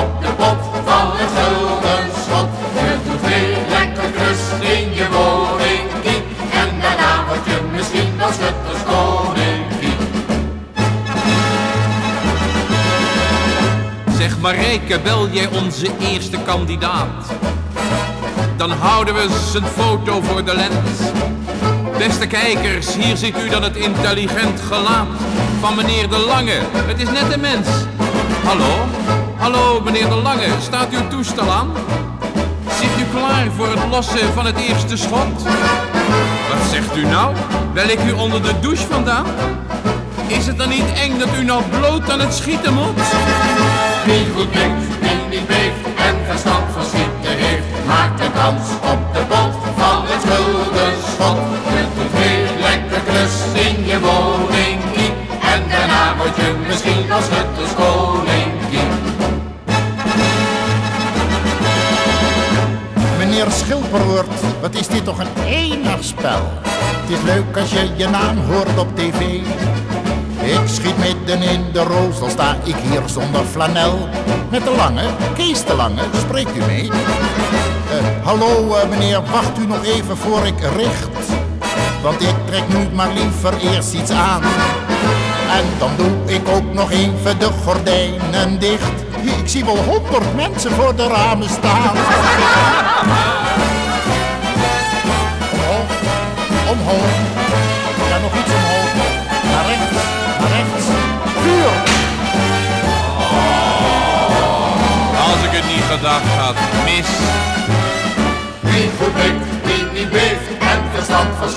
op de pot van het gulden schot. Je doet veel lekker rust in je woning. En daarna word je misschien wel een niet. Zeg maar Marijke, bel jij onze eerste kandidaat? Dan houden we een foto voor de lens. Beste kijkers, hier ziet u dan het intelligent gelaat van meneer De Lange. Het is net een mens. Hallo? Hallo, meneer De Lange, staat uw toestel aan? Zit u klaar voor het lossen van het eerste schot? Wat zegt u nou? Wel ik u onder de douche vandaan? Is het dan niet eng dat u nog bloot aan het schieten moet? Wie goed denkt, wie niet beeft en verstand van schieten heeft, maakt een kans op de bot van het schuldenschot. Je Meneer Schilperoort, wat is dit toch een enig spel? Het is leuk als je je naam hoort op tv. Ik schiet midden in de roos, al sta ik hier zonder flanel. Met de lange, Kees de Lange, spreekt u mee? Eh, hallo eh, meneer, wacht u nog even voor ik richt. Want ik trek nu maar liever eerst iets aan. En dan doe ik ook nog even de gordijnen dicht. Ik zie wel honderd mensen voor de ramen staan. Omhoog, omhoog. Ja, nog iets omhoog. Naar rechts, naar rechts. Vuur! Als ik het niet gedacht had, mis. Wie goed denkt, wie niet beeft en verstand van